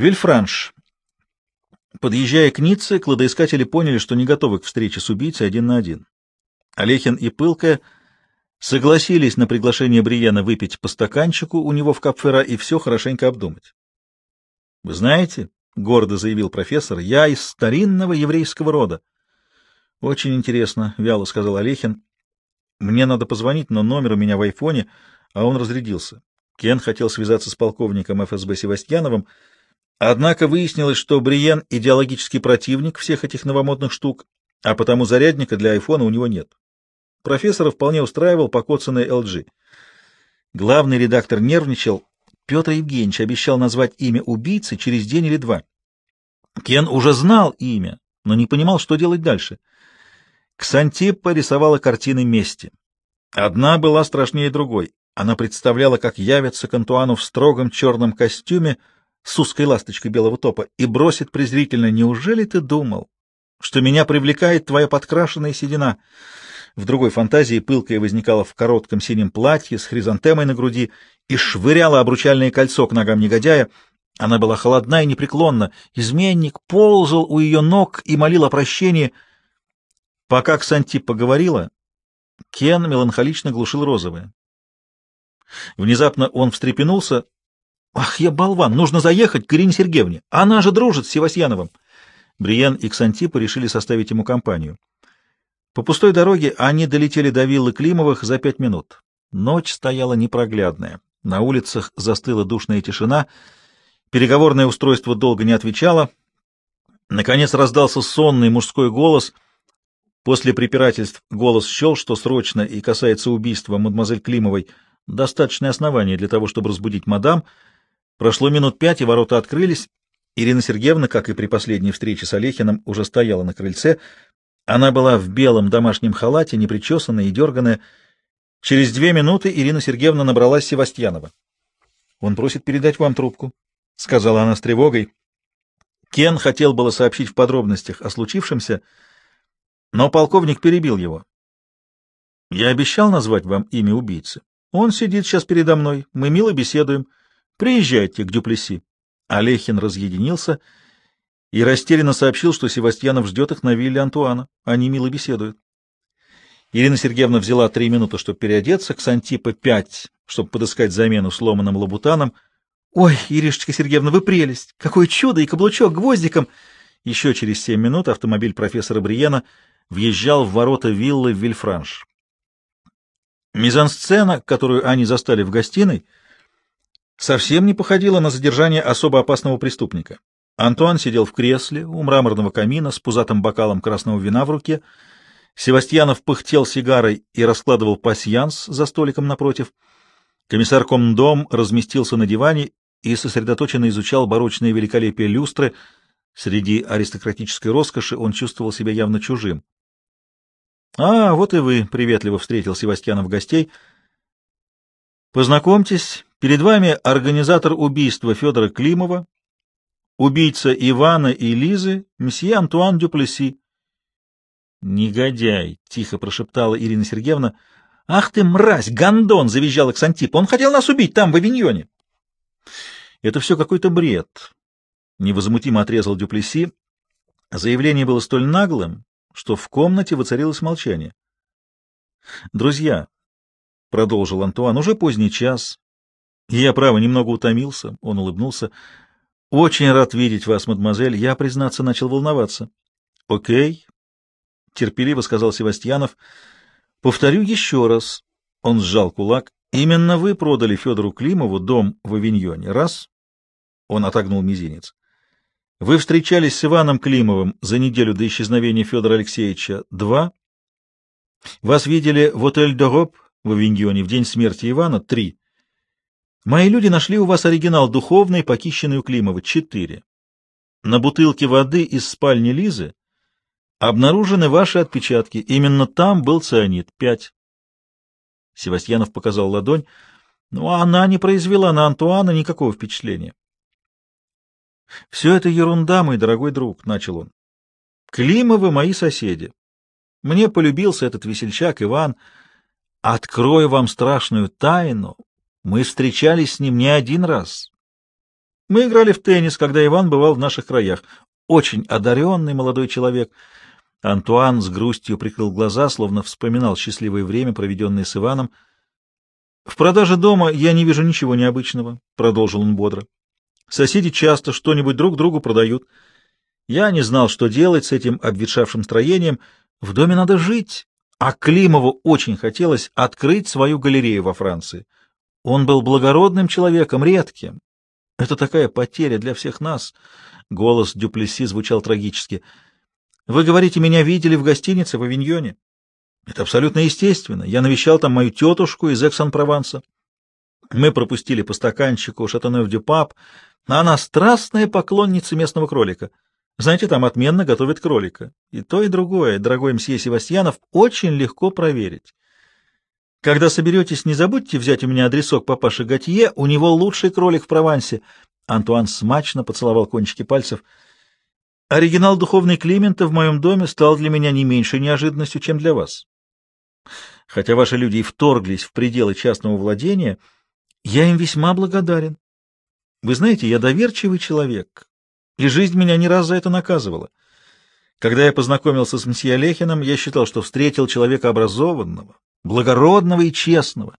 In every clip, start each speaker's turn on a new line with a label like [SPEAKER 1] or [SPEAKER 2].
[SPEAKER 1] Вильфранш. Подъезжая к Ницце, кладоискатели поняли, что не готовы к встрече с убийцей один на один. Олехин и Пылка согласились на приглашение Бриена выпить по стаканчику у него в Капфера и все хорошенько обдумать. — Вы знаете, — гордо заявил профессор, — я из старинного еврейского рода. — Очень интересно, — вяло сказал Олехин. — Мне надо позвонить, но номер у меня в айфоне, а он разрядился. Кен хотел связаться с полковником ФСБ Севастьяновым, — Однако выяснилось, что Бриен — идеологический противник всех этих новомодных штук, а потому зарядника для айфона у него нет. Профессора вполне устраивал покоцанный LG. Главный редактор нервничал. Петр Евгеньевич обещал назвать имя убийцы через день или два. Кен уже знал имя, но не понимал, что делать дальше. Ксантиппа рисовала картины мести. Одна была страшнее другой. Она представляла, как явится к Антуану в строгом черном костюме — с узкой ласточкой белого топа и бросит презрительно «Неужели ты думал, что меня привлекает твоя подкрашенная седина?» В другой фантазии пылкая возникала в коротком синем платье с хризантемой на груди и швыряла обручальное кольцо к ногам негодяя. Она была холодна и непреклонна. Изменник ползал у ее ног и молил о прощении. Пока Ксантип поговорила, Кен меланхолично глушил розовое. Внезапно он встрепенулся, Ах, я болван, нужно заехать к Ирине Сергеевне. Она же дружит с Севастьяновым. Бриен и Ксантипа решили составить ему компанию. По пустой дороге они долетели до виллы Климовых за пять минут. Ночь стояла непроглядная. На улицах застыла душная тишина. Переговорное устройство долго не отвечало. Наконец раздался сонный мужской голос. После препирательств голос счел, что срочно и касается убийства мадемуазель Климовой достаточное основание для того, чтобы разбудить мадам — Прошло минут пять, и ворота открылись. Ирина Сергеевна, как и при последней встрече с Олехиным, уже стояла на крыльце. Она была в белом домашнем халате, непричесанная и дерганая. Через две минуты Ирина Сергеевна набралась Севастьянова. — Он просит передать вам трубку, — сказала она с тревогой. Кен хотел было сообщить в подробностях о случившемся, но полковник перебил его. — Я обещал назвать вам имя убийцы. Он сидит сейчас передо мной, мы мило беседуем. — Приезжайте к Дюплеси. Олехин разъединился и растерянно сообщил, что Севастьянов ждет их на вилле Антуана. Они мило беседуют. Ирина Сергеевна взяла три минуты, чтобы переодеться, к Сантипа пять, чтобы подыскать замену сломанным лабутаном. — Ой, Иришечка Сергеевна, вы прелесть! Какое чудо! И каблучок гвоздиком! Еще через семь минут автомобиль профессора Бриена въезжал в ворота виллы Вильфранш. Мизансцена, которую они застали в гостиной, — совсем не походило на задержание особо опасного преступника. Антуан сидел в кресле у мраморного камина с пузатым бокалом красного вина в руке. Севастьянов пыхтел сигарой и раскладывал пасьянс за столиком напротив. Комиссар Комдом разместился на диване и сосредоточенно изучал барочное великолепие люстры. Среди аристократической роскоши он чувствовал себя явно чужим. — А, вот и вы, — приветливо встретил Севастьянов гостей. — Познакомьтесь, Перед вами организатор убийства Федора Климова, убийца Ивана и Лизы, месье Антуан Дюплеси. «Негодяй!» — тихо прошептала Ирина Сергеевна. «Ах ты, мразь! Гондон!» — завизжал Аксантип. «Он хотел нас убить там, в Авиньоне!» «Это все какой-то бред!» — невозмутимо отрезал Дюплеси. Заявление было столь наглым, что в комнате воцарилось молчание. «Друзья», — продолжил Антуан, — «уже поздний час. Я, право, немного утомился, — он улыбнулся. — Очень рад видеть вас, мадемуазель. Я, признаться, начал волноваться. — Окей, — терпеливо сказал Севастьянов. — Повторю еще раз. Он сжал кулак. — Именно вы продали Федору Климову дом в Авиньоне. Раз. Он отогнул мизинец. Вы встречались с Иваном Климовым за неделю до исчезновения Федора Алексеевича. Два. Вас видели в отель «Дороп» в Авиньоне в день смерти Ивана. Три. Мои люди нашли у вас оригинал духовный, похищенный у Климова. Четыре. На бутылке воды из спальни Лизы обнаружены ваши отпечатки. Именно там был цианид. Пять. Севастьянов показал ладонь, но она не произвела на Антуана никакого впечатления. «Все это ерунда, мой дорогой друг», — начал он. «Климовы мои соседи. Мне полюбился этот весельчак Иван. Открою вам страшную тайну. Мы встречались с ним не один раз. Мы играли в теннис, когда Иван бывал в наших краях. Очень одаренный молодой человек. Антуан с грустью прикрыл глаза, словно вспоминал счастливое время, проведенное с Иваном. «В продаже дома я не вижу ничего необычного», — продолжил он бодро. «Соседи часто что-нибудь друг другу продают. Я не знал, что делать с этим обветшавшим строением. В доме надо жить, а Климову очень хотелось открыть свою галерею во Франции. Он был благородным человеком, редким. Это такая потеря для всех нас. Голос Дюплесси звучал трагически. Вы говорите, меня видели в гостинице в Авиньоне? Это абсолютно естественно. Я навещал там мою тетушку из Эксан-Прованса. Мы пропустили по стаканчику Шатанев-Дюпап, а она страстная поклонница местного кролика. Знаете, там отменно готовят кролика. И то, и другое, дорогой мсье Севастьянов, очень легко проверить. Когда соберетесь, не забудьте взять у меня адресок папаши Готье, у него лучший кролик в Провансе. Антуан смачно поцеловал кончики пальцев. Оригинал духовный Климента в моем доме стал для меня не меньшей неожиданностью, чем для вас. Хотя ваши люди и вторглись в пределы частного владения, я им весьма благодарен. Вы знаете, я доверчивый человек, и жизнь меня не раз за это наказывала. Когда я познакомился с мсье Олехиным, я считал, что встретил человека образованного, благородного и честного.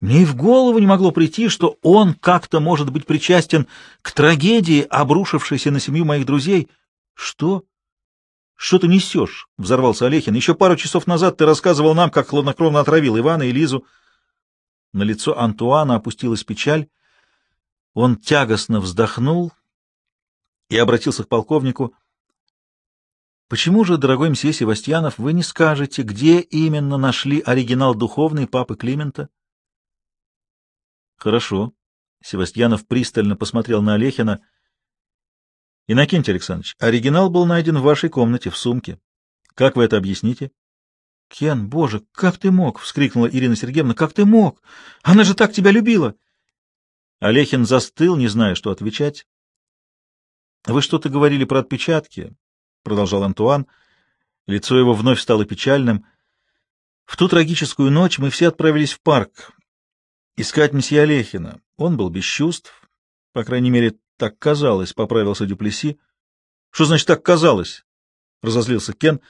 [SPEAKER 1] Мне и в голову не могло прийти, что он как-то может быть причастен к трагедии, обрушившейся на семью моих друзей. Что? Что ты несешь? — взорвался Олехин. Еще пару часов назад ты рассказывал нам, как хладнокровно отравил Ивана и Лизу. На лицо Антуана опустилась печаль. Он тягостно вздохнул и обратился к полковнику. — Почему же, дорогой мсье Севастьянов, вы не скажете, где именно нашли оригинал духовный папы Климента? — Хорошо. Севастьянов пристально посмотрел на Олехина. — Иннокентий Александрович, оригинал был найден в вашей комнате, в сумке. Как вы это объясните? — Кен, боже, как ты мог? — вскрикнула Ирина Сергеевна. — Как ты мог? Она же так тебя любила! Олехин застыл, не зная, что отвечать. — Вы что-то говорили про отпечатки, — продолжал Антуан. Лицо его вновь стало печальным. В ту трагическую ночь мы все отправились в парк искать месье Олехина. Он был без чувств, по крайней мере, так казалось, — поправился Дюплеси. — Что значит так казалось? — разозлился Кен.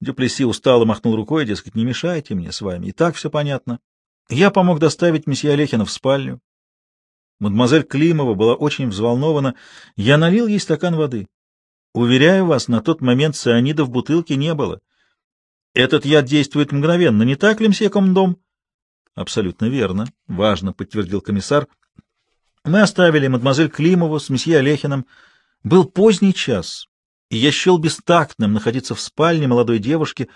[SPEAKER 1] Дюплеси устало махнул рукой, дескать, не мешайте мне с вами, и так все понятно. Я помог доставить месье Олехина в спальню. Мадемуазель Климова была очень взволнована. Я налил ей стакан воды. Уверяю вас, на тот момент цианида в бутылке не было. Этот яд действует мгновенно, не так ли, мсье Комдом? Абсолютно верно, — важно подтвердил комиссар. Мы оставили мадемуазель Климову с месье Олехиным. Был поздний час, и я счел бестактным находиться в спальне молодой девушки.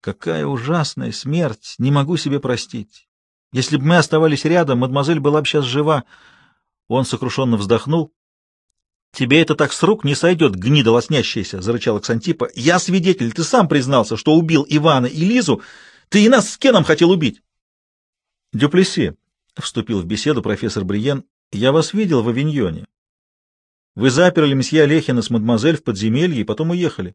[SPEAKER 1] Какая ужасная смерть! Не могу себе простить. Если бы мы оставались рядом, мадемуазель была бы сейчас жива. Он сокрушенно вздохнул. — Тебе это так с рук не сойдет, гнида лоснящаяся, — зарычал Аксантипа. — Я свидетель, ты сам признался, что убил Ивана и Лизу. Ты и нас с Кеном хотел убить. — Дюплеси, — вступил в беседу профессор Бриен, — я вас видел в Авиньоне. Вы заперли месье Олехина с мадемуазель в подземелье и потом уехали.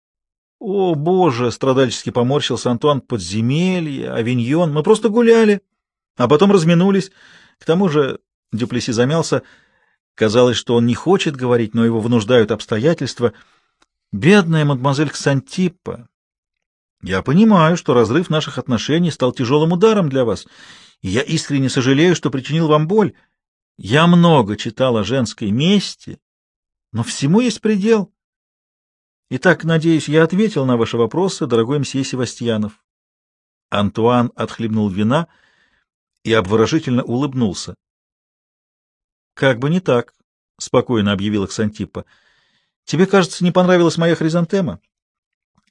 [SPEAKER 1] — О, боже! — страдальчески поморщился Антуан. — Подземелье, Авиньон. Мы просто гуляли, а потом разминулись. К тому же Дюплеси замялся. Казалось, что он не хочет говорить, но его вынуждают обстоятельства. «Бедная мадемуазель Ксантиппа, я понимаю, что разрыв наших отношений стал тяжелым ударом для вас, и я искренне сожалею, что причинил вам боль. Я много читал о женской мести, но всему есть предел. Итак, надеюсь, я ответил на ваши вопросы, дорогой мсье Севастьянов». Антуан отхлебнул вина и обворожительно улыбнулся. Как бы не так, — спокойно объявила Ксантипа. — Тебе, кажется, не понравилась моя хризантема?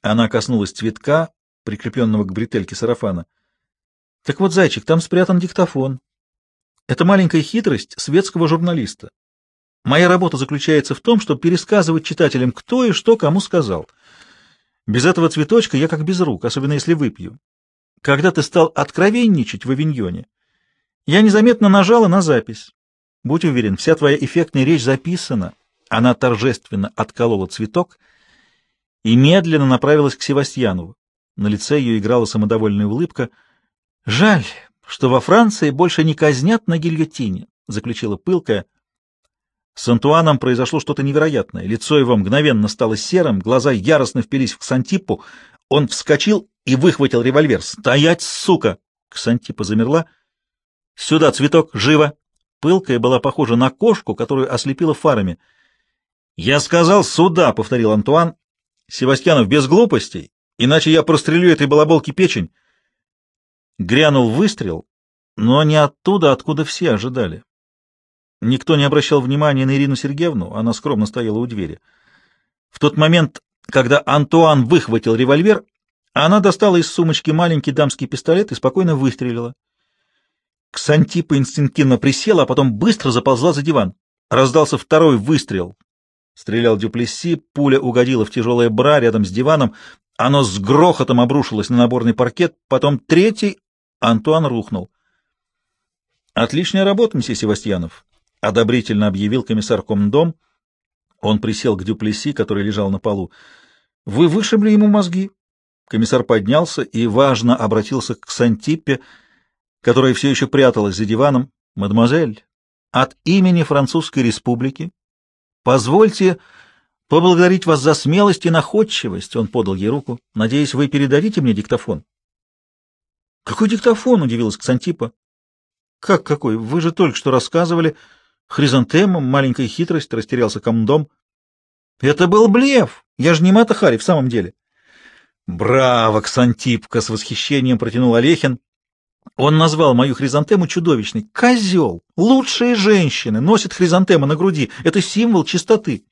[SPEAKER 1] Она коснулась цветка, прикрепленного к бретельке сарафана. — Так вот, зайчик, там спрятан диктофон. Это маленькая хитрость светского журналиста. Моя работа заключается в том, чтобы пересказывать читателям, кто и что кому сказал. Без этого цветочка я как без рук, особенно если выпью. Когда ты стал откровенничать в авиньоне, я незаметно нажала на запись. Будь уверен, вся твоя эффектная речь записана. Она торжественно отколола цветок и медленно направилась к Севастьянову. На лице ее играла самодовольная улыбка. «Жаль, что во Франции больше не казнят на гильотине», — заключила пылкая. С Антуаном произошло что-то невероятное. Лицо его мгновенно стало серым, глаза яростно впились в Ксантипу. Он вскочил и выхватил револьвер. «Стоять, сука!» Ксантипа замерла. «Сюда, цветок, живо!» Пылкая была похожа на кошку, которую ослепила фарами. «Я сказал, сюда!» — повторил Антуан. «Севастьянов, без глупостей, иначе я прострелю этой балаболке печень». Грянул выстрел, но не оттуда, откуда все ожидали. Никто не обращал внимания на Ирину Сергеевну, она скромно стояла у двери. В тот момент, когда Антуан выхватил револьвер, она достала из сумочки маленький дамский пистолет и спокойно выстрелила. Ксантипа инстинктивно присела, а потом быстро заползла за диван. Раздался второй выстрел. Стрелял Дюплесси, пуля угодила в тяжелое бра рядом с диваном, оно с грохотом обрушилось на наборный паркет, потом третий, Антуан рухнул. «Отличная работа, месье Севастьянов», — одобрительно объявил комиссар Комдом. Он присел к Дюплеси, который лежал на полу. — Вы вышибли ему мозги. Комиссар поднялся и, важно, обратился к Сантиппе, которая все еще пряталась за диваном. — Мадемуазель, от имени Французской Республики позвольте поблагодарить вас за смелость и находчивость. Он подал ей руку. — Надеюсь, вы передадите мне диктофон. — Какой диктофон? — удивилась Ксантипа. — Как какой? Вы же только что рассказывали... Хризантема, маленькая хитрость, растерялся комдом. Это был блеф. Я же не Мата Хари в самом деле. Браво, Ксантипка, с восхищением протянул Олехин. Он назвал мою хризантему чудовищной. Козел! Лучшие женщины носят хризантемы на груди. Это символ чистоты.